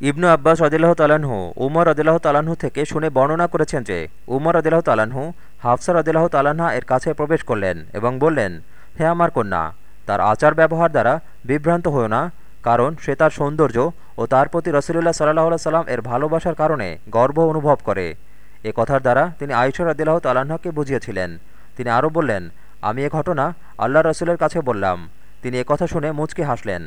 ইবনু আব্বাস রদিল্লাহ তালাহু উমর রদিল্লাহ তালাহু থেকে শুনে বর্ণনা করেছেন যে, উমর রদিল্লাহ তালাহু হাফসা রদিল্লাহ তালাহা এর কাছে প্রবেশ করলেন এবং বললেন, হে আমার কন্যা, তার আচার ব্যবহার দ্বারা বিভ্রান্ত হও না, কারণ সে তার সৌন্দর্য ও তার প্রতি রসুলুল্লাহ সাল্লাহ সাল্লাম এর ভালোবাসার কারণে গর্ব অনুভব করে। এ কথার দ্বারা তিনি আইসর আদিল্লাহ তালাহাকে বুঝিয়েছিলেন। তিনি আরও বললেন, আমি এ ঘটনা আল্লাহ রসুলের কাছে বললাম। তিনি কথা শুনে মুচকি হাসলেন।